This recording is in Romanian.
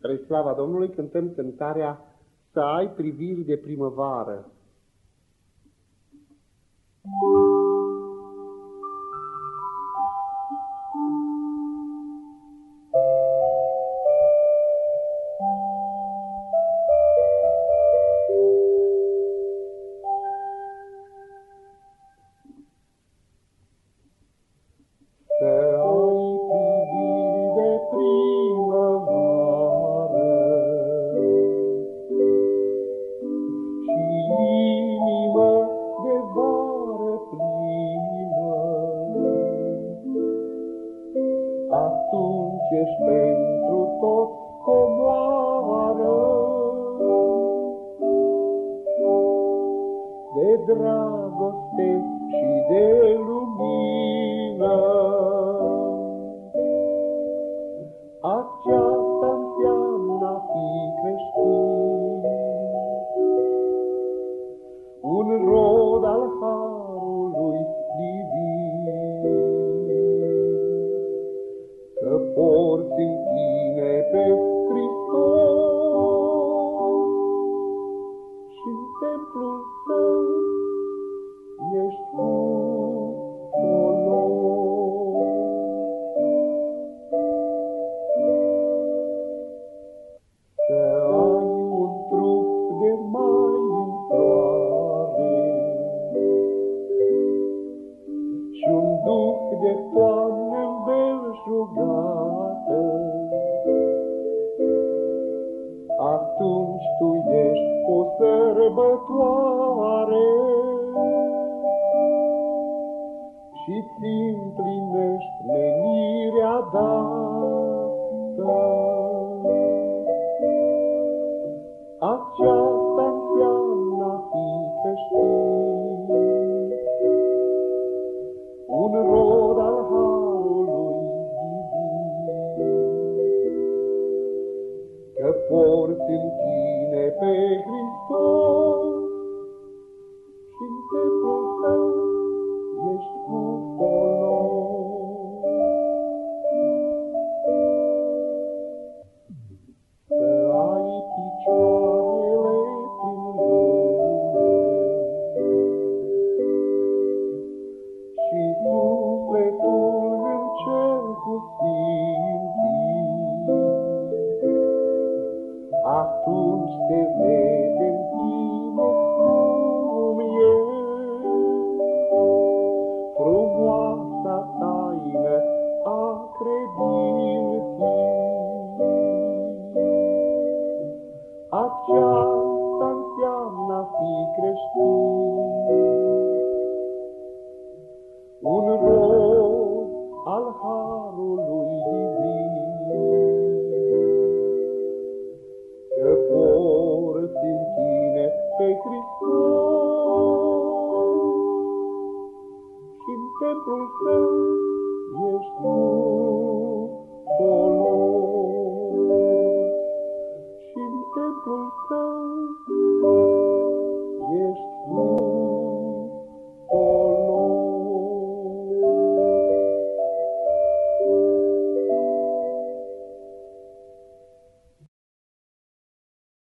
Spre slava Domnului cântăm cântarea Să ai priviri de primăvară. atunci ești pentru tot comoară. De dragoste și de lumină, porți în tine pe Hristos și în templul tău ești cu Să ai un trup de mai în floare și un duh de toamnă belșugată. Atunci tu ești o sărbătoare și-ți împlinești menirea dată. Aceasta că porți în tine pe Hristos și în templul atunci te vede în tine cum e. Frumoasa taină a credinței. Aceasta înseamnă a fi creștin. Pe Hristos și în templul tău